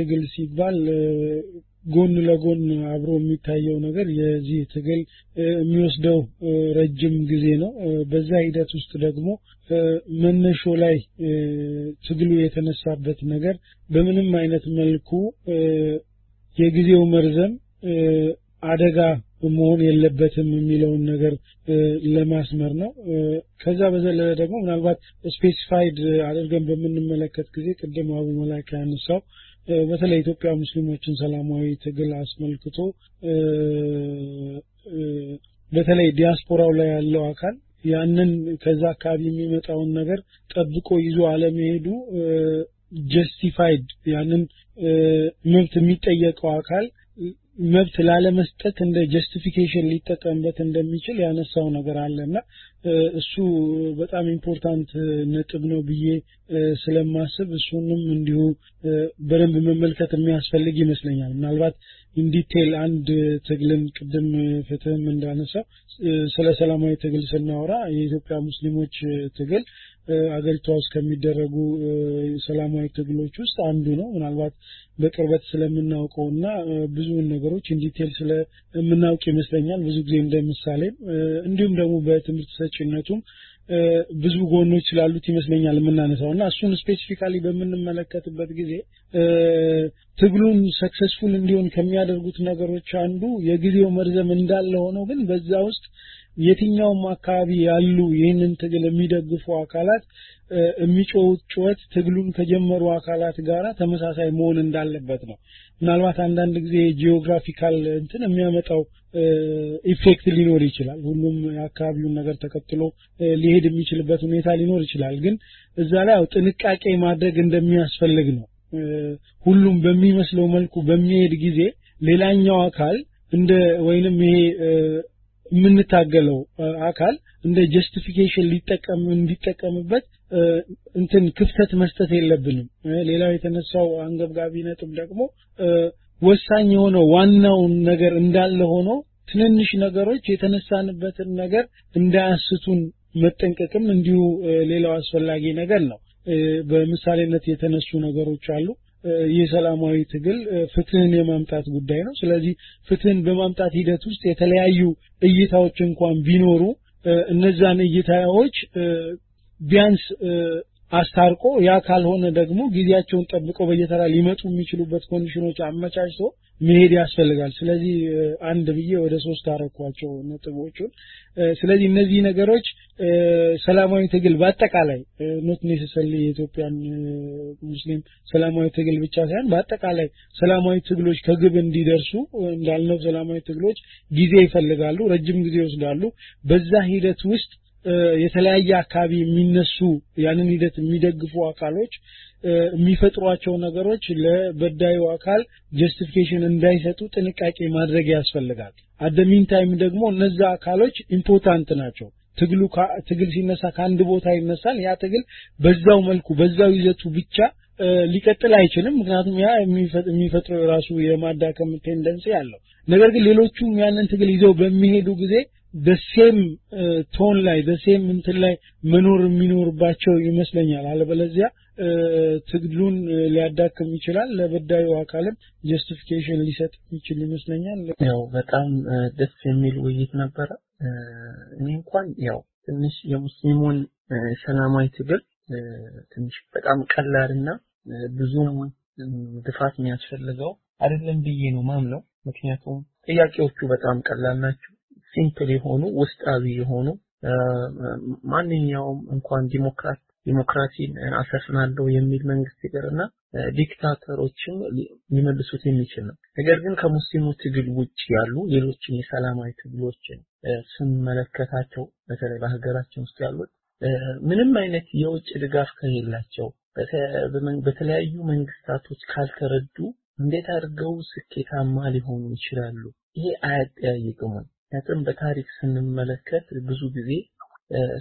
ትግል ሲባል ጎን ለጎን አብሮ የሚታየው ነገር የዚህ ትግል የሚወስደው ረጅም ጊዜ ነው። በዛ ሂደት ውስጥ ደግሞ መነሾ ላይ ትግሉ የተነሳበት ነገር በምንም አይነት መልኩ የጊዜው መርዘም አደጋ መሆን የለበትም የሚለውን ነገር ለማስመር ነው። ከዛ በዘለለ ደግሞ ምናልባት specified አድርገን በምንመለከት ጊዜ ቅድም አቡ መላክ ያነሳው በተለይ ኢትዮጵያ ሙስሊሞችን ሰላማዊ ትግል አስመልክቶ በተለይ ዲያስፖራው ላይ ያለው አካል ያንን ከዛ አካባቢ የሚመጣውን ነገር ጠብቆ ይዞ አለመሄዱ justified ያንን መብት የሚጠየቀው አካል መብት ላለመስጠት እንደ justification ሊጠቀምበት እንደሚችል ያነሳው ነገር አለና እሱ በጣም important ነጥብ ነው ብዬ ስለማስብ እሱንም እንዲሁ በደንብ መመልከት የሚያስፈልግ ይመስለኛል። ምናልባት in detail አንድ ትግልን ቅድም ፍትህም እንዳነሳው ስለ ሰላማዊ ትግል ስናወራ የኢትዮጵያ ሙስሊሞች ትግል አገሪቷ ውስጥ ከሚደረጉ ሰላማዊ ትግሎች ውስጥ አንዱ ነው። ምናልባት በቅርበት ስለምናውቀው እና ብዙውን ነገሮች in detail ስለምናውቅ ይመስለኛል ብዙ ጊዜ እንደ ምሳሌም እንዲሁም ደግሞ በትምህርት ሰጪነቱም ብዙ ጎኖች ስላሉት ይመስለኛል የምናነሳው እና እሱን specifically በምንመለከትበት ጊዜ ትግሉን successful እንዲሆን ከሚያደርጉት ነገሮች አንዱ የጊዜው መርዘም እንዳለ ሆነው ግን በዛ ውስጥ የትኛውም አካባቢ ያሉ ይህንን ትግል የሚደግፉ አካላት የሚጮሁት ጩኸት ትግሉን ከጀመሩ አካላት ጋር ተመሳሳይ መሆን እንዳለበት ነው። ምናልባት አንዳንድ ጊዜ geographical እንትን የሚያመጣው effect ሊኖር ይችላል። ሁሉም የአካባቢውን ነገር ተከትሎ ሊሄድ የሚችልበት ሁኔታ ሊኖር ይችላል። ግን እዛ ላይ ያው ጥንቃቄ ማድረግ እንደሚያስፈልግ ነው። ሁሉም በሚመስለው መልኩ በሚሄድ ጊዜ ሌላኛው አካል እንደ ወይንም ይሄ የምንታገለው አካል እንደ justification ሊጠቀም እንዲጠቀምበት እንትን ክፍተት መስጠት የለብንም። ሌላው የተነሳው አንገብጋቢ ነጥብ ደግሞ ወሳኝ የሆነው ዋናውን ነገር እንዳለ ሆኖ ትንንሽ ነገሮች የተነሳንበትን ነገር እንዳያስቱን መጠንቀቅም እንዲሁ ሌላው አስፈላጊ ነገር ነው። በምሳሌነት የተነሱ ነገሮች አሉ። ይህ ሰላማዊ ትግል ፍትህን የማምጣት ጉዳይ ነው። ስለዚህ ፍትህን በማምጣት ሂደት ውስጥ የተለያዩ እይታዎች እንኳን ቢኖሩ እነዛን እይታዎች ቢያንስ አስታርቆ ያ ካልሆነ ደግሞ ጊዜያቸውን ጠብቀው በየተራ ሊመጡ የሚችሉበት condition ኦች አመቻችቶ መሄድ ያስፈልጋል። ስለዚህ አንድ ብዬ ወደ ሶስት አረኳቸው ነጥቦቹን። ስለዚህ እነዚህ ነገሮች ሰላማዊ ትግል በአጠቃላይ not necessarily የኢትዮጵያን ሙስሊም ሰላማዊ ትግል ብቻ ሳይሆን በአጠቃላይ ሰላማዊ ትግሎች ከግብ እንዲደርሱ እንዳልነው ሰላማዊ ትግሎች ጊዜ ይፈልጋሉ፣ ረጅም ጊዜ ይወስዳሉ። በዛ ሂደት ውስጥ የተለያየ አካባቢ የሚነሱ ያንን ሂደት የሚደግፉ አካሎች የሚፈጥሯቸው ነገሮች ለበዳዩ አካል justification እንዳይሰጡ ጥንቃቄ ማድረግ ያስፈልጋል። at the meantime ደግሞ እነዛ አካሎች important ናቸው። ትግሉ ትግል ሲነሳ ከአንድ ቦታ ይነሳል። ያ ትግል በዛው መልኩ በዛው ይዘቱ ብቻ ሊቀጥል አይችልም። ምክንያቱም ያ የሚፈጥረው የራሱ የማዳከም tendency አለው። ነገር ግን ሌሎቹም ያንን ትግል ይዘው በሚሄዱ ጊዜ በ same tone ላይ በ same እንትን ላይ መኖር የሚኖርባቸው ይመስለኛል። አለበለዚያ ትግሉን ሊያዳክም ይችላል። ለበዳዩ አካልም justification ሊሰጥ የሚችል ይመስለኛል። ያው በጣም ደስ የሚል ውይይት ነበረ። እኔ እንኳን ያው ትንሽ የሙስሊሙን ሰላማዊ ትግል ትንሽ በጣም ቀላልና ብዙም ልፋት የሚያስፈልገው አይደለም ብዬ ነው ማምነው። ምክንያቱም ጥያቄዎቹ በጣም ቀላል ናቸው። simple የሆኑ ውስጣዊ የሆኑ ማንኛውም እንኳን ዲሞክራት ዲሞክራሲን አሰፍናለሁ የሚል መንግስት ይቅርና ዲክታተሮችም ሊመልሱት የሚችል ነው። ነገር ግን ከሙስሊሙ ትግል ውጭ ያሉ ሌሎችን የሰላማዊ ትግሎችን ስንመለከታቸው በተለይ በሀገራችን ውስጥ ያሉት ምንም አይነት የውጭ ድጋፍ ከሌላቸው በተለያዩ መንግስታቶች ካልተረዱ እንዴት አድርገው ስኬታማ ሊሆኑ ይችላሉ? ይሄ አያጠያይቅም። ምክንያቱም በታሪክ ስንመለከት ብዙ ጊዜ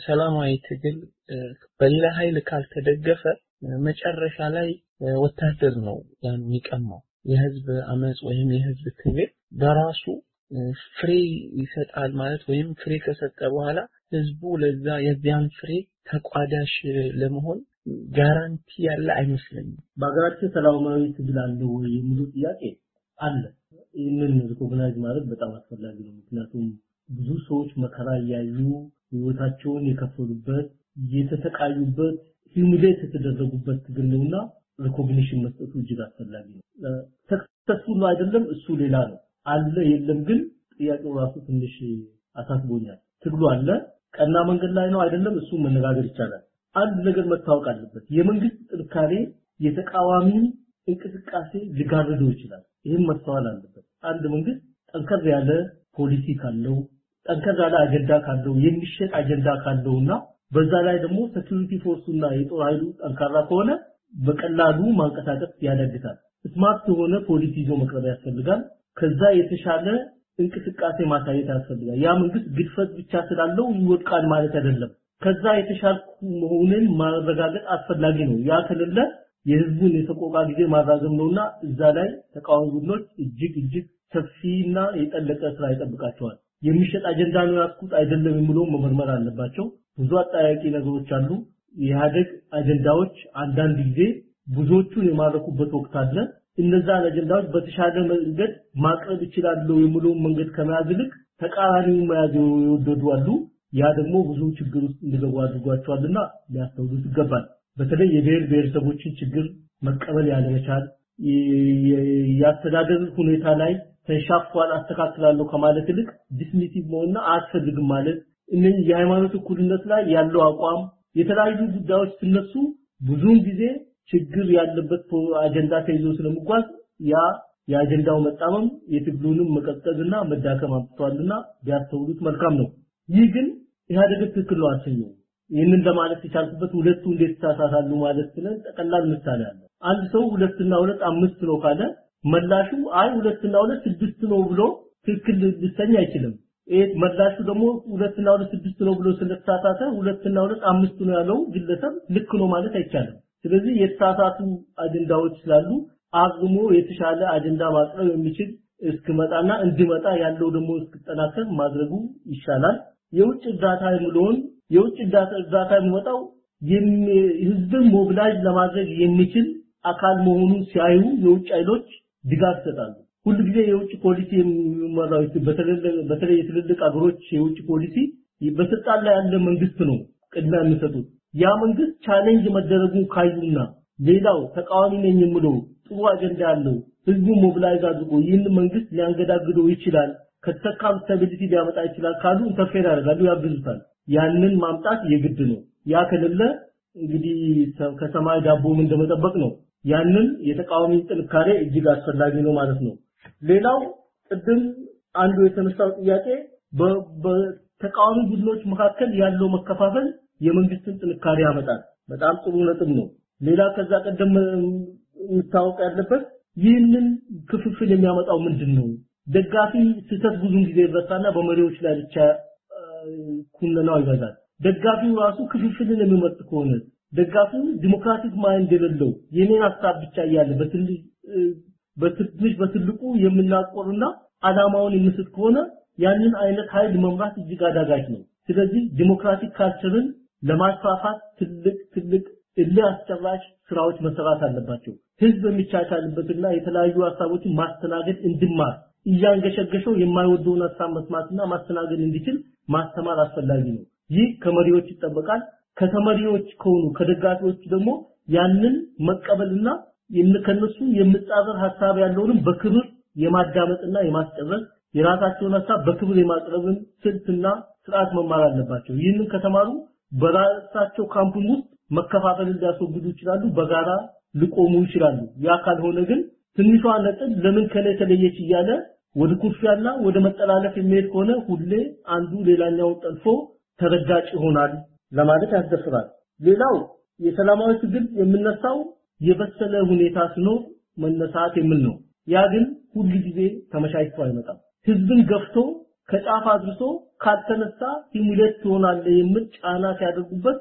ሰላማዊ ትግል በሌላ ኃይል ካልተደገፈ መጨረሻ ላይ ወታደር ነው ያን የሚቀማው። የህዝብ አመጽ ወይም የህዝብ ትግል በራሱ ፍሬ ይሰጣል ማለት ወይም ፍሬ ከሰጠ በኋላ ህዝቡ ለዛ የዚያን ፍሬ ተቋዳሽ ለመሆን guarantee ያለ አይመስለኝም። በሀገራችን ሰላማዊ ትግል አለ ወይ የሚሉ ጥያቄ አለ። ይህንን recognize ማድረግ በጣም አስፈላጊ ነው። ምክንያቱም ብዙ ሰዎች መከራ እያዩ ህይወታቸውን የከፈሉበት የተሰቃዩበት humiliate የተደረጉበት ትግል ነውና recognition መስጠቱ እጅግ አስፈላጊ ነው። ነው አይደለም እሱ ሌላ ነው። አለ የለም ግን ጥያቄው ራሱ ትንሽ አሳስቦኛል። ትግሉ አለ፣ ቀና መንገድ ላይ ነው አይደለም እሱ መነጋገር ይቻላል። አንድ ነገር መታወቅ አለበት። የመንግስት ጥንካሬ የተቃዋሚ እንቅስቃሴ ሊጋርደው ይችላል። ይህም መስተዋል አለበት። አንድ መንግስት ጠንከር ያለ ፖሊሲ ካለው ጠንከር ያለ አጀንዳ ካለው የሚሸጥ አጀንዳ ካለውና በዛ ላይ ደግሞ security force ኡና የጦር ኃይሉ ጠንካራ ከሆነ በቀላሉ ማንቀሳቀስ ያዳግታል። smart የሆነ ፖሊሲ ይዞ መቅረብ ያስፈልጋል። ከዛ የተሻለ እንቅስቃሴ ማሳየት ያስፈልጋል። ያ መንግስት ግድፈት ብቻ ስላለው ይወድቃል ማለት አይደለም። ከዛ የተሻልኩ መሆንን ማረጋገጥ አስፈላጊ ነው። ያ ከሌለ የህዝቡን የሰቆቃ ጊዜ ማራዘም ነውና እዛ ላይ ተቃዋሚ ቡድኖች እጅግ እጅግ ሰፊና የጠለቀ ስራ ይጠብቃቸዋል። የሚሸጥ አጀንዳ ነው ያስኩት አይደለም የሚለው መመርመር አለባቸው። ብዙ አጠያቂ ነገሮች አሉ። የኢህአደግ አጀንዳዎች አንዳንድ ጊዜ ብዙዎቹን የማረኩበት ወቅት አለ። እነዛን አጀንዳዎች በተሻለ መንገድ ማቅረብ ይችላሉ የሚለውን መንገድ ከመያዝ ይልቅ ተቃራኒውን መያዝ የወደዱ አሉ። ያ ደግሞ ብዙ ችግር ውስጥ እንዲገቡ አድርጓቸዋልና ሊያስተውሉት ይገባል። በተለይ የብሔር ብሔረሰቦችን ችግር መቀበል ያለመቻል የአስተዳደር ሁኔታ ላይ ተንሻፏል አስተካክላለሁ ከማለት ይልቅ dismissive መሆንና አያስፈልግም ማለት እነዚህ የሃይማኖት እኩልነት ላይ ያለው አቋም የተለያዩ ጉዳዮች ሲነሱ ብዙውን ጊዜ ችግር ያለበት አጀንዳ ተይዞ ስለሚጓዝ ያ የአጀንዳው መጣመም የትግሉንም መቀጠልና መዳከም አምጥቷልና ቢያስተውሉት መልካም ነው። ይህ ግን ኢህአዴግ ትክክል ነው አሰኘው። ይህንን ለማለት የቻልኩበት ሁለቱ እንዴት ተሳሳታሉ ማለት ስለን ጠቀላል ምሳሌ አለ። አንድ ሰው ሁለትና ሁለት አምስት ነው ካለ መላሹ አይ ሁለትና ሁለት ስድስት ነው ብሎ ትክክል ሊሰኝ አይችልም። ይሄ መላሹ ደግሞ ሁለትና ሁለት ስድስት ነው ብሎ ስለተሳሳተ ሁለትና ሁለት አምስት ነው ያለው ግለሰብ ልክ ነው ማለት አይቻልም። ስለዚህ የተሳሳቱ አጀንዳዎች ስላሉ አርሞ የተሻለ አጀንዳ ማቅረብ የሚችል እስኪመጣና እንዲመጣ ያለው ደግሞ እስኪጠናከር ማድረጉ ይሻላል። የውጭ እርዳታ የሚለውን የውጭ እርዳታ የሚመጣው ህዝብን mobilize ለማድረግ የሚችል አካል መሆኑን ሲያዩ የውጭ ኃይሎች ድጋፍ ይሰጣሉ። ሁሉ ጊዜ የውጭ ፖሊሲ የሚመራው በተለይ የትልልቅ አገሮች የውጭ ፖሊሲ በስልጣን ላይ ያለ መንግስት ነው ቅድሚያ የሚሰጡት። ያ መንግስት challenge መደረጉን ካዩና ሌላው ተቃዋሚ ነኝ የሚለው ጥሩ አጀንዳ ያለው ህዝቡ mobilize አድርጎ ይህን መንግስት ሊያንገዳግደው ይችላል ከተካም stability ሊያመጣ ይችላል ካሉ interfere ያደርጋሉ፣ ያግዙታል። ያንን ማምጣት የግድ ነው። ያ ከሌለ እንግዲህ ከሰማይ ዳቦም እንደመጠበቅ ነው። ያንን የተቃዋሚ ጥንካሬ እጅግ አስፈላጊ ነው ማለት ነው። ሌላው ቅድም አንዱ የተነሳው ጥያቄ በተቃዋሚ ቡድኖች መካከል ያለው መከፋፈል የመንግስትን ጥንካሬ ያመጣል። በጣም ጥሩ ነጥብ ነው። ሌላ ከዛ ቀደም የሚታወቅ ያለበት ይህንን ክፍፍል የሚያመጣው ምንድን ነው? ደጋፊ ስህተት ብዙን ጊዜ ይረሳና በመሪዎች ላይ ብቻ ኩነናው ይበዛል። ደጋፊው ራሱ ክፍፍልን የሚመርጥ ከሆነ ደጋፊው democratic mind የሌለው የኔን ሀሳብ ብቻ እያለ በትንሽ በትልቁ የሚናቆርና አላማውን የሚስት ከሆነ ያንን አይነት ኃይል መምራት እጅግ አዳጋች ነው። ስለዚህ democratic culture ን ለማስፋፋት ትልቅ ትልቅ እልህ ስራዎች መሰራት አለባቸው። ህዝብ የሚቻቻልበትና የተለያዩ ሀሳቦችን ማስተናገድ እንዲማር እያንገሸገሸው የማይወደውን ሀሳብ መስማትና ማስተናገድ እንዲችል ማስተማር አስፈላጊ ነው። ይህ ከመሪዎች ይጠበቃል። ከተመሪዎች ከሆኑ ከደጋፊዎች ደግሞ ያንን መቀበልና ከነሱ የምጻረር ሀሳብ ያለውንም በክብር የማዳመጥና የማስጨረስ የራሳቸውን ሀሳብ በክብር የማቅረብን ስልትና ስርዓት መማር አለባቸው። ይህንን ከተማሩ በራሳቸው ካምፕም ውስጥ መከፋፈልን ሊያስወግዱ ይችላሉ፣ በጋራ ሊቆሙ ይችላሉ። ያ ካልሆነ ግን ትንሿ ነጥብ ለምን ከኔ ተለየች እያለ ወደ ኩርፊያና ወደ መጠላለፍ የሚሄድ ከሆነ ሁሌ አንዱ ሌላኛውን ጠልፎ ተረጋጭ ይሆናል ለማለት ያስደፍራል። ሌላው የሰላማዊ ትግል የምነሳው የበሰለ ሁኔታ ሲኖር መነሳት የሚል ነው። ያ ግን ሁል ጊዜ ተመቻችቶ አይመጣም። ህዝብን ገፍቶ ከጫፍ አድርሶ ካልተነሳ ሲሙሌት ትሆናለህ የሚል ጫና ሲያደርጉበት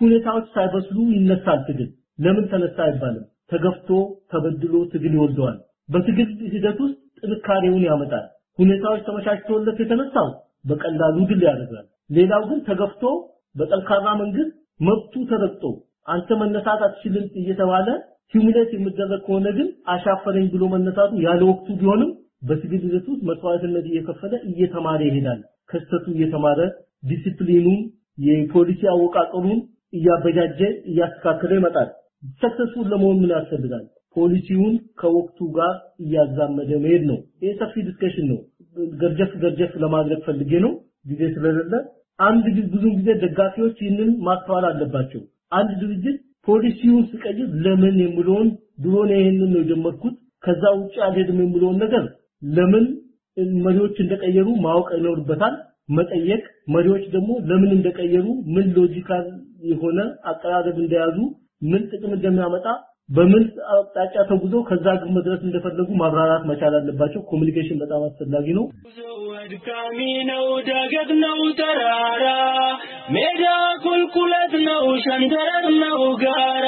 ሁኔታዎች ሳይበስሉ ይነሳል ትግል። ለምን ተነሳ አይባልም። ተገፍቶ ተበድሎ ትግል ይወልደዋል። በትግል ሂደት ውስጥ ጥንካሬውን ያመጣል። ሁኔታዎች ተመቻችተውለት የተነሳው በቀላሉ ድል ያደርጋል። ሌላው ግን ተገፍቶ በጠንካራ መንግስት መብቱ ተረግጦ አንተ መነሳት አትችልም እየተባለ ሂሙሌት የሚደረግ ከሆነ ግን አሻፈረኝ ብሎ መነሳቱ ያለ ወቅቱ ቢሆንም በትግል ሂደት ውስጥ መስዋዕትነት እየከፈለ እየተማረ ይሄዳል። ከስህተቱ እየተማረ ዲሲፕሊኑን የፖሊሲ አወቃቀሩን እያበጃጀ እያስተካከለ ይመጣል። successful ለመሆን ምን ያስፈልጋል? ፖሊሲውን ከወቅቱ ጋር እያዛመደ መሄድ ነው። ይህ ሰፊ discussion ነው። ገረፍ ገረፍ ለማድረግ ፈልጌ ነው ጊዜ ስለሌለ። አንድ ብዙ ጊዜ ደጋፊዎች ይህንን ማስተዋል አለባቸው። አንድ ድርጅት ፖሊሲውን ሲቀይር ለምን የሚለውን ድሮ ነው ይሄንን ነው የጀመርኩት ከዛ ውጭ አልሄድም የሚለውን ነገር ለምን መሪዎች እንደቀየሩ ማወቅ ይኖርበታል። መጠየቅ መሪዎች ደግሞ ለምን እንደቀየሩ ምን logical የሆነ አቀራረብ እንደያዙ ምን ጥቅም እንደሚያመጣ በምን አቅጣጫ ተጉዞ ከዛ ግብ መድረስ እንደፈለጉ ማብራራት መቻል አለባቸው። communication በጣም አስፈላጊ ነው። አድካሚ ነው፣ ዳገት ነው፣ ተራራ ሜዳ ቁልቁለት ነው፣ ሸንተረር ነው፣ ጋራ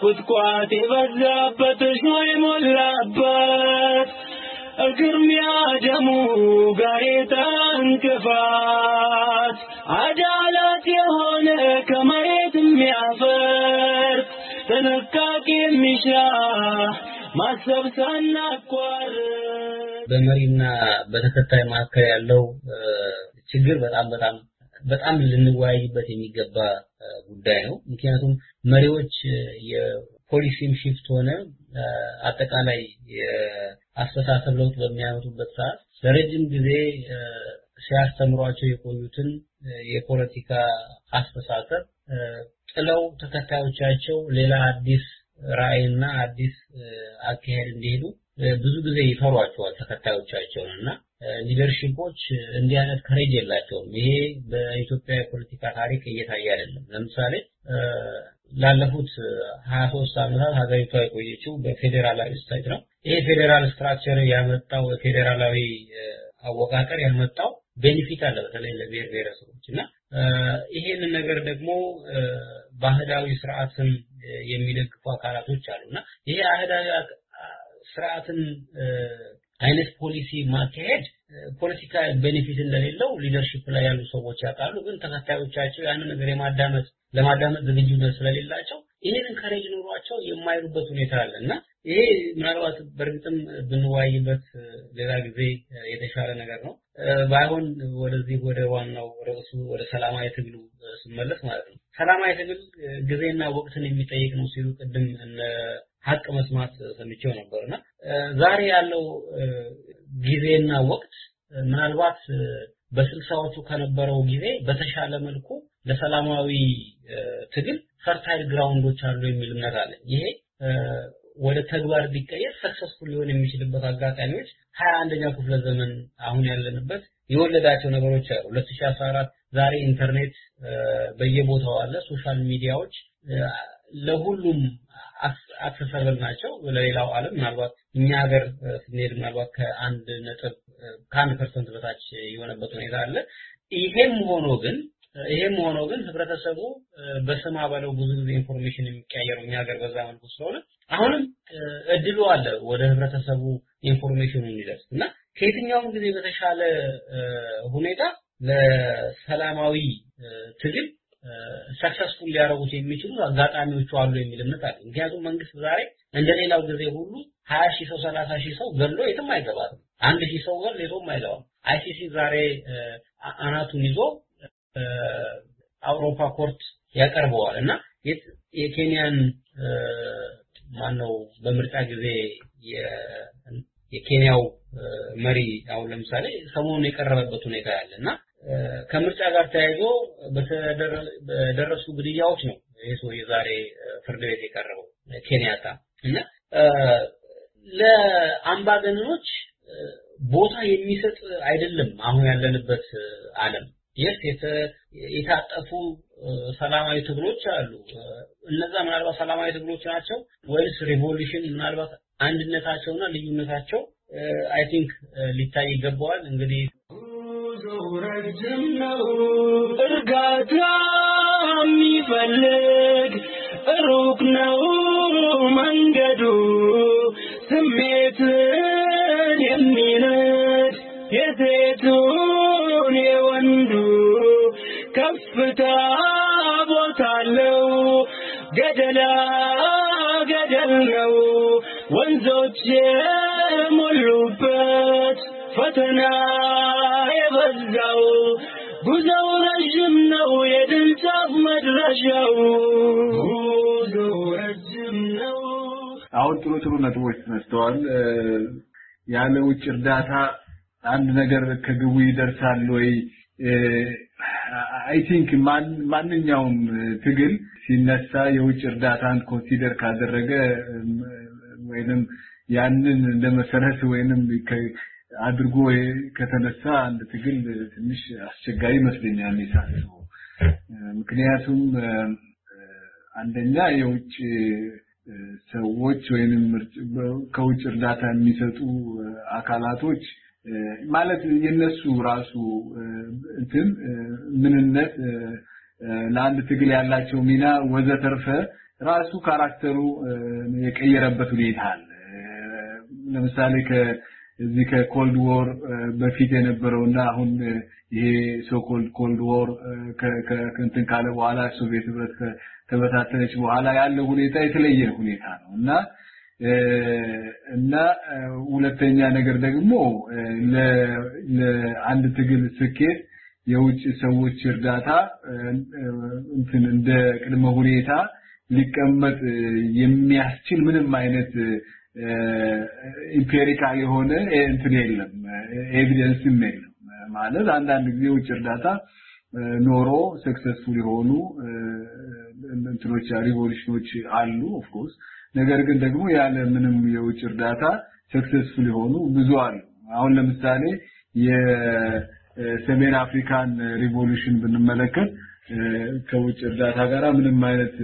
ቁጥቋጥ የበዛበት እሾህ የሞላበት እግርሚያ ደሙ ጋሬጣ እንቅፋት አዳላት የሆነ ከመሬት የሚያፈርስ ጥንቃቄ የሚሻ ማሰብ ሳናቋርጥ በመሪና በተከታይ መካከል ያለው ችግር በጣም በጣም በጣም ልንወያይበት የሚገባ ጉዳይ ነው። ምክንያቱም መሪዎች የፖሊሲም ሽፍት ሆነ አጠቃላይ የአስተሳሰብ ለውጥ በሚያመጡበት ሰዓት ለረጅም ጊዜ ሲያስተምሯቸው የቆዩትን የፖለቲካ አስተሳሰብ ጥለው ተከታዮቻቸው ሌላ አዲስ ራዕይና አዲስ አካሄድ እንዲሄዱ ብዙ ጊዜ ይፈሯቸዋል ተከታዮቻቸውን እና ሊደርሺፖች እንዲህ አይነት courage የላቸውም። ይሄ በኢትዮጵያ የፖለቲካ ታሪክ እየታየ አይደለም። ለምሳሌ ላለፉት 23 ዓመታት ሀገሪቷ የቆየችው በፌዴራላዊ state ነው። ይሄ federal structure ያመጣው ፌዴራላዊ አወቃቀር ያመጣው benefit አለ በተለይ ለብሔር ብሔረሰቦች እና ይሄንን ነገር ደግሞ ባህላዊ ስርዓትን የሚደግፉ አካላቶች አሉና ይሄ አህዳዊ ስርዓትን አይነት ፖሊሲ ማካሄድ ፖለቲካ benefit እንደሌለው leadership ላይ ያሉ ሰዎች ያውቃሉ። ግን ተከታዮቻቸው ያንን ነገር የማዳመጥ ለማዳመጥ ዝግጁነት ስለሌላቸው ይህንን courage ኑሯቸው የማይሉበት ሁኔታ አለ እና ይሄ ምናልባት በእርግጥም ብንወያይበት ሌላ ጊዜ የተሻለ ነገር ነው። ባይሆን ወደዚህ ወደ ዋናው ርዕሱ ወደ ሰላማዊ ትግሉ ስመለስ ማለት ነው። ሰላማዊ ትግል ጊዜና ወቅትን የሚጠይቅ ነው ሲሉ ቅድም እነ ሀቅ መስማት ሰምቼው ነበርና ዛሬ ያለው ጊዜና ወቅት ምናልባት በስልሳዎቹ ከነበረው ጊዜ በተሻለ መልኩ ለሰላማዊ ትግል fertile ground ኦች አሉ የሚል እምነት አለ። ይሄ ወደ ተግባር ቢቀየር successful ሊሆን የሚችልበት አጋጣሚዎች ሀያ አንደኛው ክፍለ ዘመን አሁን ያለንበት የወለዳቸው ነገሮች አሉ። 2014 ዛሬ ኢንተርኔት በየቦታው አለ። social media ዎች ለሁሉም accessible ናቸው። ለሌላው ዓለም ምናልባት እኛ ሀገር ስንሄድ ምናልባት ከአንድ ነጥብ ከአንድ percent በታች የሆነበት ሁኔታ አለ። ይሄም ሆኖ ግን ይሄም ሆኖ ግን ህብረተሰቡ በስማ በለው ብዙ ጊዜ information የሚቀያየረው እኛ ሀገር በዛ መልኩ ስለሆነ አሁንም እድሉ አለ ወደ ህብረተሰቡ information ኑ እንዲደርስ እና ከየትኛውም ጊዜ በተሻለ ሁኔታ ለሰላማዊ ትግል successful ሊያደርጉት የሚችሉ አጋጣሚዎቹ አሉ የሚል እምነት አለ። ምክንያቱም መንግስት ዛሬ እንደሌላው ጊዜ ሁሉ ሀያ ሺህ ሰው ሰላሳ ሺህ ሰው ገሎ የትም አይገባትም። አንድ ሺህ ሰው ገል የትም አይገባም። ICC ዛሬ አናቱን ይዞ አውሮፓ court ያቀርበዋል እና የኬንያን ማነው በምርጫ ጊዜ የኬንያው መሪ አሁን ለምሳሌ ሰሞኑን የቀረበበት ሁኔታ ያለ እና ከምርጫ ጋር ተያይዞ በደረሱ ግድያዎች ነው ይህ ሰው የዛሬ ፍርድ ቤት የቀረበው ኬንያታ እና ለአምባገነኖች ቦታ የሚሰጥ አይደለም አሁን ያለንበት ዓለም። የስ የታጠፉ ሰላማዊ ትግሎች አሉ። እነዛ ምናልባት ሰላማዊ ትግሎች ናቸው ወይስ revolution? ምናልባት አንድነታቸውና ልዩነታቸው I think ሊታይ ይገባዋል። እንግዲህ ረጅም ነው እርጋታ የሚፈልግ ሩቅ ነው መንገዱ ስሜትን የሚነድ የሴቱን የወንዱ ከፍታ ቦታ አለው ገደላ ገደል ነው ወንዞች የሞሉበት ፈተና የበዛው ጉዞው ረዥም ነው የድል ጫፍ መድረሻው ጉዞው ረዥም ነው አሁን ጥሩ ጥሩ ነጥቦች ተነስተዋል። ያለ ውጭ እርዳታ አንድ ነገር ከግቡ ይደርሳል ወይ? I think ማንኛውም ትግል ሲነሳ የውጭ እርዳታን consider ካደረገ ወይንም ያንን እንደ ወይንም አድርጎ ከተነሳ አንድ ትግል ትንሽ አስቸጋሪ ይመስለኛል ሳስበው። ምክንያቱም አንደኛ የውጭ ሰዎች ወይንም ከውጭ እርዳታ የሚሰጡ አካላቶች ማለት የነሱ ራሱ እንትን ምንነት ለአንድ ትግል ያላቸው ሚና ወዘተርፈ ራሱ character ሩ የቀየረበት ሁኔታ አለ። ለምሳሌ ከዚህ ከ cold war በፊት የነበረውና አሁን ይሄ so-called cold war ከእንትን ካለ በኋላ ሶቪየት ህብረት ከ- ከበታተነች በኋላ ያለው ሁኔታ የተለየ ሁኔታ ነው እና እና ሁለተኛ ነገር ደግሞ ለአንድ ትግል ስኬት የውጭ ሰዎች እርዳታ እንትን እንደ ቅድመ ሁኔታ ሊቀመጥ የሚያስችል ምንም አይነት empirical የሆነ እንትን የለም። evidence ም የለም። ማለት አንዳንድ ጊዜ የውጭ እርዳታ ኖሮ successful የሆኑ እንትኖች revolution ኖች አሉ of ነገር ግን ደግሞ ያለ ምንም የውጭ እርዳታ successful የሆኑ ብዙ አሉ። አሁን ለምሳሌ የሰሜን አፍሪካን revolution ብንመለከት ከውጭ እርዳታ ጋር ምንም አይነት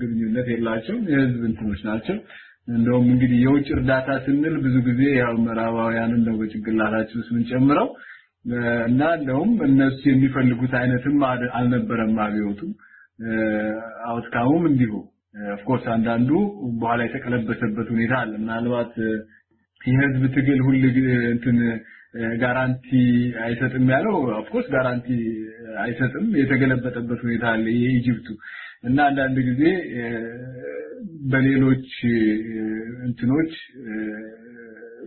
ግንኙነት የላቸውም። የህዝብ እንትኖች ናቸው። እንደውም እንግዲህ የውጭ እርዳታ ስንል ብዙ ጊዜ ያው ምዕራባውያንን ነው በጭንቅላታችን ውስጥ የምንጨምረው። እና እንደውም እነሱ የሚፈልጉት አይነትም አል- አልነበረም አብዮቱም። outcome ሙም እንዲሁ of course አንዳንዱ በኋላ የተቀለበሰበት ሁኔታ አለ። ምናልባት የህዝብ ትግል ሁል እንትን guarantee አይሰጥም ያለው of course guarantee አይሰጥም። የተገለበጠበት ሁኔታ አለ የኢጅፕቱ እና አንዳንድ ጊዜ በሌሎች እንትኖች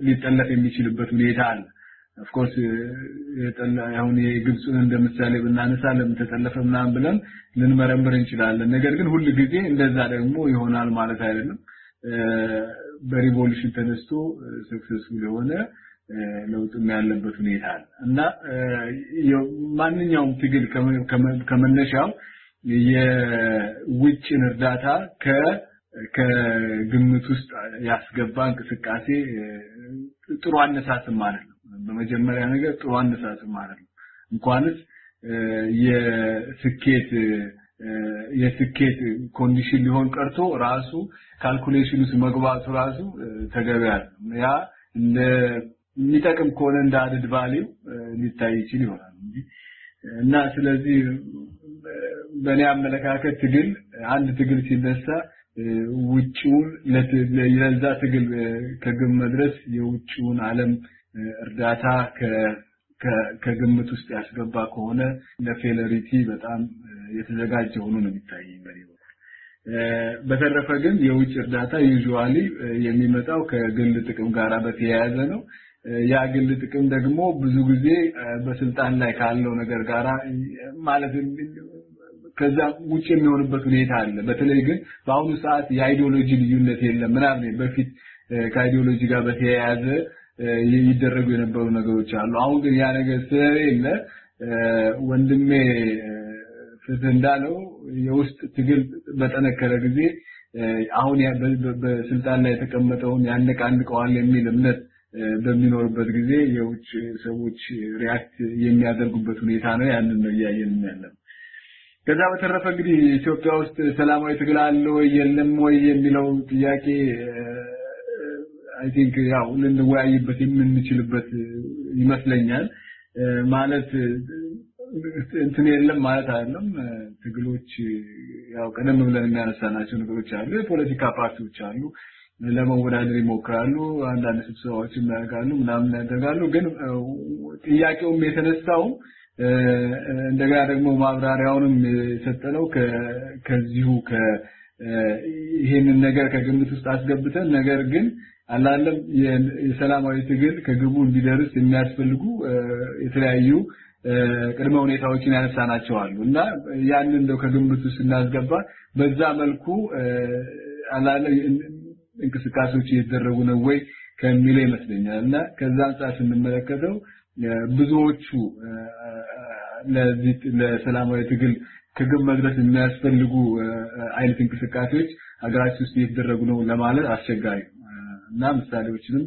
ሊጠለፍ የሚችልበት ሁኔታ አለ of course አሁን የግብፁን እንደ ብናነሳ ለምን ተጠለፈ ምናምን ብለን ልንመረምር እንችላለን። ነገር ግን ሁል ጊዜ እንደዛ ደግሞ ይሆናል ማለት አይደለም። እ፣ በሪቮሉሽን ተነስቶ ሰክሰስፉል የሆነ ለውጥም ያለበት ሁኔታ አለ። እና ማንኛውም ትግል ከመ- ከመ- ከመነሻው የውጭን እርዳታ ከ ከግምት ውስጥ ያስገባ እንቅስቃሴ ጥሩ አነሳስም ማለት ነው። በመጀመሪያ ነገር ጥሩ አነሳስም ማለት ነው። እንኳንስ የስኬት የስኬት condition ሊሆን ቀርቶ ራሱ calculation መግባቱ ራሱ እ፣ ተገቢ አይደለም። ያ እንደ የሚጠቅም ከሆነ እንደ added value ሊታይ ይችል ይሆናል እንጂ እና ስለዚህ በእኔ አመለካከት ትግል አንድ ትግል ሲነሳ ውጭውን ለዛ ትግል ከግብ መድረስ የውጭውን ዓለም እርዳታ ከግምት ውስጥ ያስገባ ከሆነ ለ failurity በጣም የተዘጋጀ ሆኖ ነው የሚታየኝ በኔ በተረፈ ግን የውጭ እርዳታ usually የሚመጣው ከግል ጥቅም ጋር በተያያዘ ነው። ያ ግል ጥቅም ደግሞ ብዙ ጊዜ በስልጣን ላይ ካለው ነገር ጋራ ማለት ከዛ ውጭ የሚሆንበት ሁኔታ አለ። በተለይ ግን በአሁኑ ሰዓት የ ideology ልዩነት የለም ምናምን በፊት ከ ideology ጋር በተያያዘ ይደረጉ የነበሩ ነገሮች አሉ። አሁን ግን ያ ነገር ስለሌለ ወንድሜ ፍትህ እንዳለው የውስጥ ትግል በጠነከረ ጊዜ አሁን በስልጣን ላይ የተቀመጠውን ያነቃንቀዋል የሚል እምነት በሚኖርበት ጊዜ የውጭ ሰዎች react የሚያደርጉበት ሁኔታ ነው። ያንን ነው እያየን ያለን። ከዛ በተረፈ እንግዲህ ኢትዮጵያ ውስጥ ሰላማዊ ትግል አለ ወይ የለም ወይ የሚለው ጥያቄ I think ያው ልንወያይበት የምንችልበት ይመስለኛል። ማለት እንትን የለም ማለት አይደለም። ትግሎች ያው ቀደም ብለን የሚያነሳናቸው ነገሮች አሉ። የፖለቲካ ፓርቲዎች አሉ፣ ለመወዳደር ይሞክራሉ፣ አንዳንድ ስብሰባዎችም ያደርጋሉ፣ ምናምን ያደርጋሉ። ግን ጥያቄውም የተነሳው እንደገና ደግሞ ማብራሪያውንም የሰጠነው ከዚሁ ይሄንን ነገር ከግምት ውስጥ አስገብተን ነገር ግን አላለም የሰላማዊ ትግል ከግቡ እንዲደርስ የሚያስፈልጉ የተለያዩ ቅድመ ሁኔታዎችን ያነሳናቸው አሉ እና ያንን እንደው ከግምት ውስጥ ስናስገባ በዛ መልኩ አላለ እንቅስቃሴዎች እየተደረጉ ነው ወይ ከሚለው ይመስለኛል እና ከዛ አንጻር ስንመለከተው ብዙዎቹ ለሰላማዊ ትግል ከግብ መድረስ የሚያስፈልጉ አይነት እንቅስቃሴዎች ሀገራችን ውስጥ እየተደረጉ ነው ለማለት አስቸጋሪ እና ምሳሌዎችንም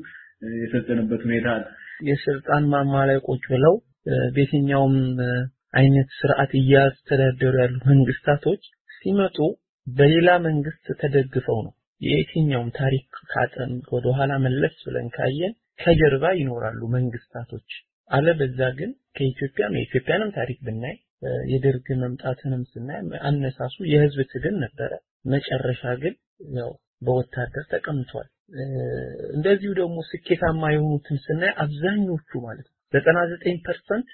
የሰጠንበት ሁኔታ አለ። የስልጣን ማማ ላይ ቁጭ ብለው በየትኛውም አይነት ስርዓት እያስተዳደሩ ያሉ መንግስታቶች ሲመጡ በሌላ መንግስት ተደግፈው ነው። የየትኛውም ታሪክ ካጠን ወደኋላ መለስ ብለን ካየን ከጀርባ ይኖራሉ መንግስታቶች። አለበዛ ግን ከኢትዮጵያም የኢትዮጵያንም ታሪክ ብናይ የደርግ መምጣትንም ስናይ አነሳሱ የህዝብ ትግል ነበረ። መጨረሻ ግን ያው በወታደር ተቀምጧል። እንደዚሁ ደግሞ ስኬታማ የሆኑትን ስናይ አብዛኞቹ ማለት ነው 99%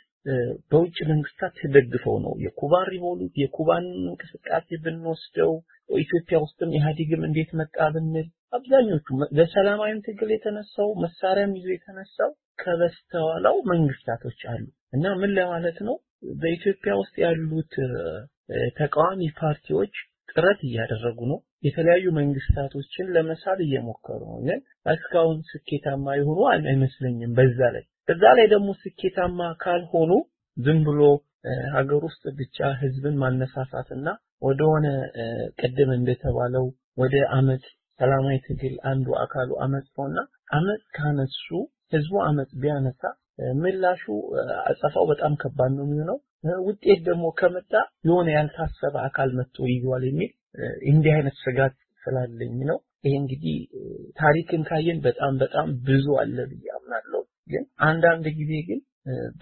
በውጭ መንግስታት ተደግፈው ነው። የኩባን ሪቮሉት የኩባን እንቅስቃሴ ብንወስደው ኢትዮጵያ ውስጥም ኢህአዴግም እንዴት መጣ ብንል አብዛኞቹ በሰላማዊም ትግል የተነሳው መሳሪያም ይዞ የተነሳው ከበስተኋላው መንግስታቶች አሉ እና ምን ለማለት ነው በኢትዮጵያ ውስጥ ያሉት ተቃዋሚ ፓርቲዎች ጥረት እያደረጉ ነው። የተለያዩ መንግስታቶችን ለመሳብ እየሞከሩ ነው። ግን እስካሁን ስኬታማ የሆኑ አይመስለኝም። በዛ ላይ በዛ ላይ ደግሞ ስኬታማ ካልሆኑ ዝም ብሎ ሀገር ውስጥ ብቻ ህዝብን ማነሳሳትና ወደሆነ ቅድም እንደተባለው ወደ አመት ሰላማዊ ትግል አንዱ አካሉ አመት ነውና አመት ካነሱ ህዝቡ አመት ቢያነሳ ምላሹ አጸፋው በጣም ከባድ ነው የሚሆነው። ውጤት ደግሞ ከመጣ የሆነ ያልታሰበ አካል መጥቶ ይዟል የሚል እንዲህ አይነት ስጋት ስላለኝ ነው። ይሄ እንግዲህ ታሪክን ካየን በጣም በጣም ብዙ አለ ብዬ አምናለሁ። ግን አንዳንድ ጊዜ ግን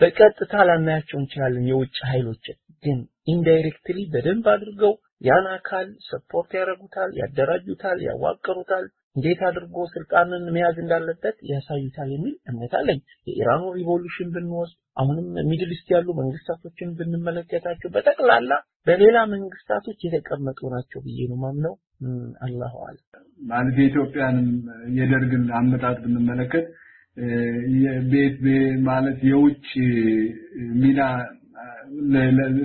በቀጥታ ላናያቸው እንችላለን የውጭ ኃይሎችን ግን indirectly በደንብ አድርገው ያን አካል support ያደርጉታል፣ ያደራጁታል፣ ያዋቅሩታል፣ እንዴት አድርጎ ስልጣንን መያዝ እንዳለበት ያሳዩታል የሚል እምነት አለኝ። የኢራኑ revolution ብንወስድ አሁንም Middle East ያሉ መንግስታቶችን ብንመለከታቸው በጠቅላላ በሌላ መንግስታቶች የተቀመጡ ናቸው ብዬ ነው ማምነው። አላሁ አለ ማለት የኢትዮጵያንም የደርግን አመጣጥ ብንመለከት ቤት ማለት የውጭ ሚና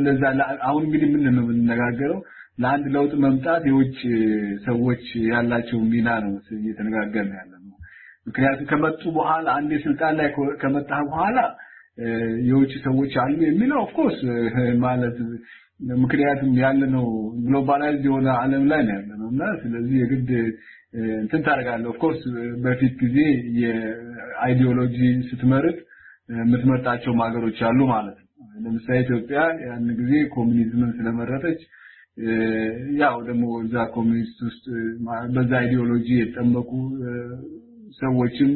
ለዛ አሁን እንግዲህ ምን ነው የምንነጋገረው ለአንድ ለውጥ መምጣት የውጭ ሰዎች ያላቸው ሚና ነው እየተነጋገርን ያለ ነው። ምክንያቱም ከመጡ በኋላ አንድ ስልጣን ላይ ከመጣ በኋላ የውጭ ሰዎች አሉ የሚለው of course ማለት ምክንያቱም ያለ ነው globalized የሆነ ዓለም ላይ ነው ያለ ነው እና ስለዚህ የግድ እንትን ታደርጋለህ of course በፊት ጊዜ የ ideology ስትመርጥ የምትመርጣቸው ሀገሮች አሉ ማለት ነው። ለምሳሌ ኢትዮጵያ ያን ጊዜ ኮሚኒዝምን ስለመረጠች ያው ደግሞ እዛ ኮሚኒስት ውስጥ በዛ ideology የተጠመቁ ሰዎችም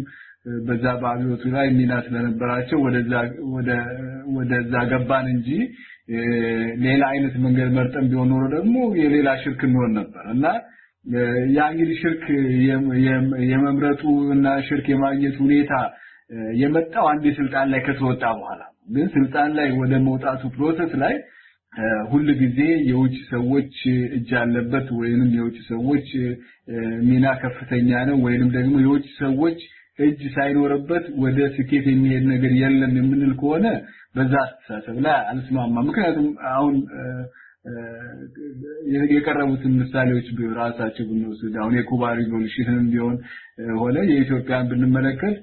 በዛ በአብዮቱ ላይ ሚና ስለነበራቸው ወደዛ ወደ ወደዛ ገባን እንጂ ሌላ አይነት መንገድ መርጠን ቢሆን ኖሮ ደግሞ የሌላ ሽርክ እንሆን ነበር። እና ያ እንግዲህ ሽርክ የመምረጡ እና ሽርክ የማግኘት ሁኔታ የመጣው አንድ ስልጣን ላይ ከተወጣ በኋላ ግን ስልጣን ላይ ወደ መውጣቱ process ላይ ሁል ጊዜ የውጭ ሰዎች እጅ አለበት ወይንም የውጭ ሰዎች ሚና ከፍተኛ ነው ወይንም ደግሞ የውጭ ሰዎች እጅ ሳይኖርበት ወደ ስኬት የሚሄድ ነገር የለም የምንል ከሆነ በዛ አስተሳሰብ ላይ አልስማማ። ምክንያቱም አሁን የቀረቡትን ምሳሌዎች ራሳቸው ብንወስድ አሁን የኩባ revolution ን ቢሆን ሆነ የኢትዮጵያን ብንመለከት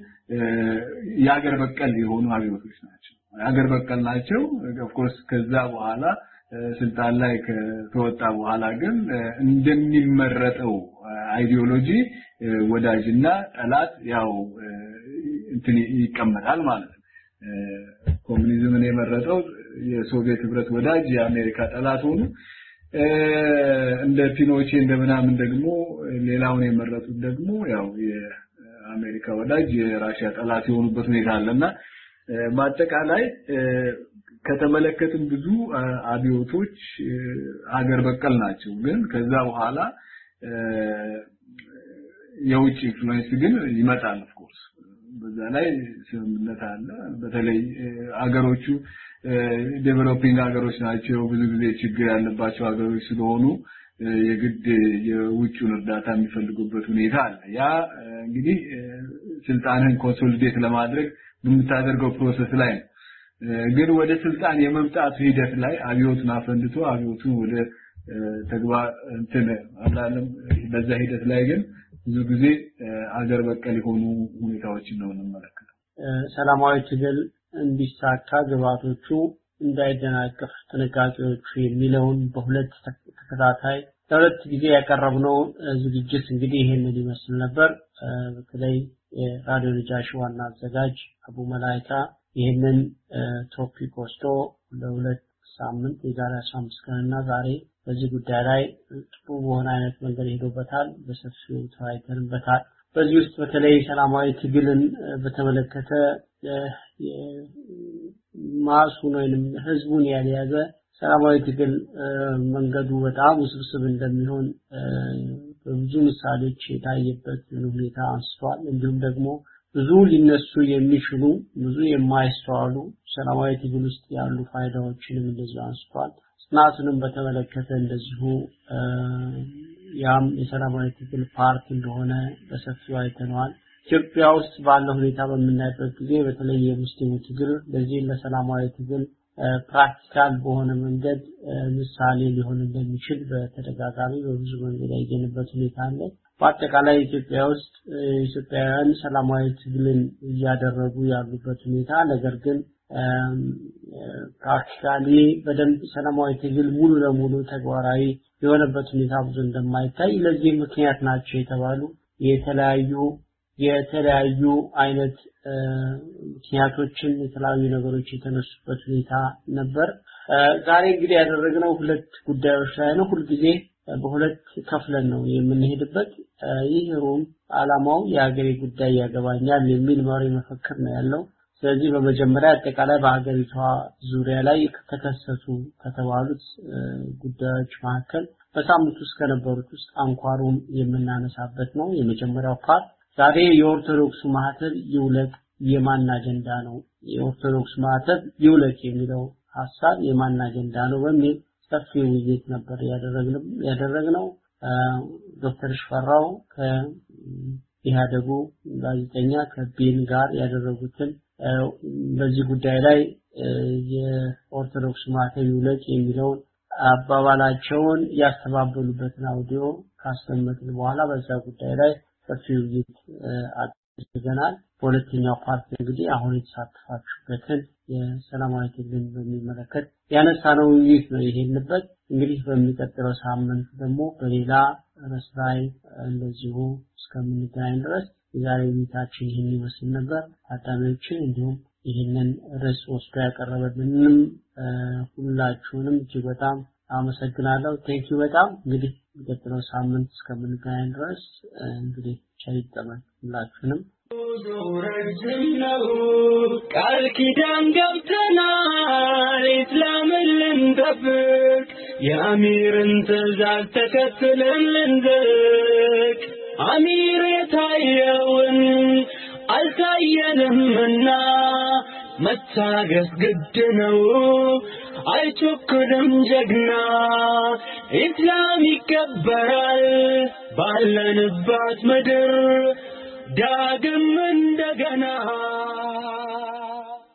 የሀገር በቀል የሆኑ አብዮቶች ናቸው። ሀገር በቀል ናቸው። of course ከዛ በኋላ ስልጣን ላይ ከተወጣ በኋላ ግን እንደሚመረጠው ideology ወዳጅና ጠላት ያው እንትን ይቀመጣል ማለት ነው። ኮሙኒዝምን የመረጠው የሶቪየት ህብረት ወዳጅ የአሜሪካ ጠላት ሆኑ። እንደ ፒኖቼ እንደ ምናምን ደግሞ ሌላውን የመረጡት ደግሞ ያው የአሜሪካ ወዳጅ የራሽያ ጠላት የሆኑበት ሁኔታ አለና በአጠቃላይ ከተመለከትን ብዙ አብዮቶች ሀገር በቀል ናቸው። ግን ከዛ በኋላ የውጭ influence ግን ይመጣል of course በዛ ላይ ስምምነት አለ። በተለይ አገሮቹ developing ሀገሮች ናቸው። ብዙ ጊዜ ችግር ያለባቸው ሀገሮች ስለሆኑ የግድ የውጭውን እርዳታ የሚፈልጉበት ሁኔታ አለ። ያ እንግዲህ ስልጣንን consolidate ለማድረግ በምታደርገው process ላይ ነው። ግን ወደ ስልጣን የመምጣቱ ሂደት ላይ አብዮቱን አፈንድቶ አብዮቱን ወደ ተግባር እንትን አላለም። በዛ ሂደት ላይ ግን ብዙ ጊዜ አገር በቀል የሆኑ ሁኔታዎችን ነው የምንመለከተው። ሰላማዊ ትግል እንዲሳካ ግባቶቹ እንዳይደናቀፍ ጥንቃቄዎቹ የሚለውን በሁለት ተከታታይ ለሁለት ጊዜ ያቀረብነው ዝግጅት እንግዲህ ይሄንን ይመስል ነበር። በተለይ የራዲዮ ነጃሺ ዋና አዘጋጅ አቡ መላይካ ይህንን ቶፒክ ወስዶ ለሁለት ሳምንት የዛሬ አስራ አምስት ቀንና ዛሬ በዚህ ጉዳይ ላይ ጥሩ በሆነ አይነት መንገድ ሄዶበታል። በሰፊው ተወያይተንበታል። በዚህ ውስጥ በተለይ ሰላማዊ ትግልን በተመለከተ ማሱን ወይንም ህዝቡን ያልያዘ ሰላማዊ ትግል መንገዱ በጣም ውስብስብ እንደሚሆን በብዙ ምሳሌዎች የታየበትን ሁኔታ አንስቷል። እንዲሁም ደግሞ ብዙ ሊነሱ የሚችሉ ብዙ የማይስተዋሉ ሰላማዊ ትግል ውስጥ ያሉ ፋይዳዎችንም እንደዚሁ አንስቷል። ጽናቱንም በተመለከተ እንደዚሁ ያም የሰላማዊ ትግል part እንደሆነ በሰፊው አይተነዋል። ኢትዮጵያ ውስጥ ባለው ሁኔታ በምናይበት ጊዜ በተለይ የሙስሊሙ ትግል ለዚህ ለሰላማዊ ትግል practical በሆነ መንገድ ምሳሌ ሊሆን እንደሚችል በተደጋጋሚ በብዙ መንገድ ያየንበት ሁኔታ አለ። በአጠቃላይ ኢትዮጵያ ውስጥ ኢትዮጵያውያን ሰላማዊ ትግልን እያደረጉ ያሉበት ሁኔታ ነገር ግን practically በደንብ ሰላማዊ ትግል ሙሉ ለሙሉ ተግባራዊ የሆነበት ሁኔታ ብዙ እንደማይታይ ለዚህ ምክንያት ናቸው የተባሉ የተለያዩ የተለያዩ አይነት ምክንያቶችን የተለያዩ ነገሮች የተነሱበት ሁኔታ ነበር። ዛሬ እንግዲህ ያደረግነው ሁለት ጉዳዮች ላይ ነው። ሁልጊዜ በሁለት ከፍለን ነው የምንሄድበት። ይህ room ዓላማው የሀገሬ ጉዳይ ያገባኛል የሚል መሪ መፈክር ነው ያለው። ስለዚህ በመጀመሪያ አጠቃላይ በሀገሪቷ ዙሪያ ላይ ከተከሰቱ ከተባሉት ጉዳዮች መካከል በሳምንት ውስጥ ከነበሩት ውስጥ አንኳሩም የምናነሳበት ነው። የመጀመሪያው part ዛሬ የኦርቶዶክሱ ማህተብ ይውለቅ የማን አጀንዳ ነው? የኦርቶዶክስ ማህተብ ይውለቅ የሚለው ሀሳብ የማን አጀንዳ ነው በሚል ሰፊ ውይይት ነበር ያደረግነው። ዶክተር ሽፈራው ከኢህአደጉ ጋዜጠኛ ከቢን ጋር ያደረጉትን በዚህ ጉዳይ ላይ የኦርቶዶክስ ማህተብ ይውለቅ የሚለውን አባባላቸውን ያስተባበሉበትን አውዲዮ ካስቀመጥን በኋላ በዛ ጉዳይ ላይ ሰፊ ውይይት አድርገናል። በሁለተኛው part እንግዲህ አሁን የተሳተፋችሁበትን የሰላማዊ ትግልን በሚመለከት ያነሳነው ውይይት ነው የሄድንበት። እንግዲህ በሚቀጥለው ሳምንት ደግሞ በሌላ ርዕስ ላይ እንደዚሁ እስከምንገናኝ ድረስ የዛሬ ውይይታችን ይህን ይመስል ነበር። ታዳሚዎችን እንዲሁም ይህንን ርዕስ ወስዶ ያቀረበልንም ሁላችሁንም እጅግ በጣም አመሰግናለሁ። thank you በጣም እንግዲህ የሚቀጥለው ሳምንት እስከምንገናኝ ድረስ እንግዲህ ቸር ይግጠመን ሁላችሁንም። ረጅም ነው ቃል ኪዳን ገብተናል ኢስላምን ልንጠብቅ የአሚርን ትእዛዝ ተከትለን ልንዘቅ አሚር የታየውን አልታየንምና መታገስ ግድ ነው። አይቸኩልም ጀግና ኢስላም ይከበራል ባለንባት ምድር ዳግም እንደገና